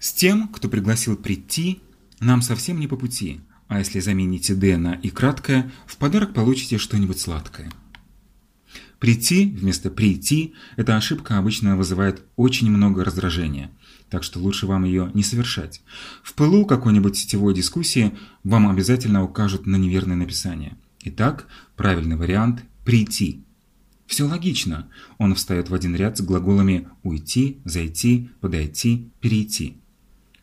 С тем, кто пригласил прийти, нам совсем не по пути, а если замените «д» на «и» краткое, в подарок получите что-нибудь сладкое. Прийти вместо прийти – эта ошибка обычно вызывает очень много раздражения, так что лучше вам ее не совершать. В пылу какой-нибудь сетевой дискуссии вам обязательно укажут на неверное написание. Итак, правильный вариант – прийти. Все логично. Он встает в один ряд с глаголами «уйти», «зайти», «подойти», «перейти».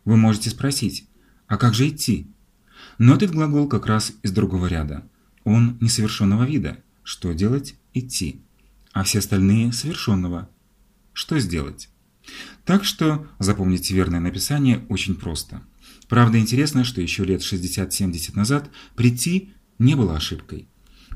Вы можете спросить, а как же идти? Но этот глагол как раз из другого ряда. Он несовершенного вида. Что делать? Идти. А все остальные совершенного. Что сделать? Так что запомните верное написание очень просто. Правда интересно, что еще лет 60-70 назад «прийти» не было ошибкой.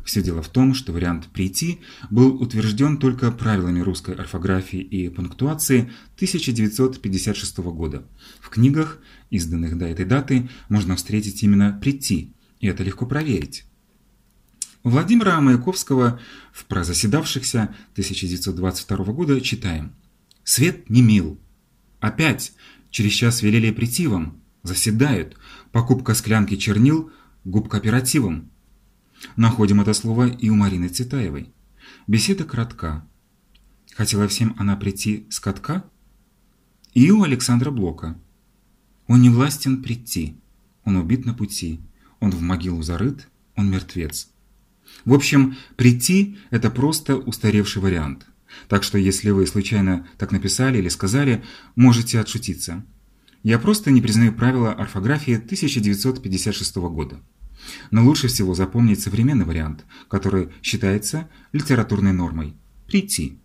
Все дело в том, что вариант «прийти» был утвержден только правилами русской орфографии и пунктуации 1956 года. В книгах, изданных до этой даты, можно встретить именно «прийти», и это легко проверить. У Владимира Маяковского в «Прозаседавшихся» 1922 года читаем «Свет не мил. Опять через час велели прийти вам. Заседают. Покупка склянки чернил губ кооперативом. Находим это слово и у Марины Цветаевой. Беседа кратка. Хотела всем она прийти с катка? И у Александра Блока. Он не властен прийти. Он убит на пути. Он в могилу зарыт. Он мертвец. В общем, прийти – это просто устаревший вариант. Так что если вы случайно так написали или сказали, можете отшутиться. Я просто не признаю правила орфографии 1956 года. Но лучше всего запомнить современный вариант, который считается литературной нормой – прийти.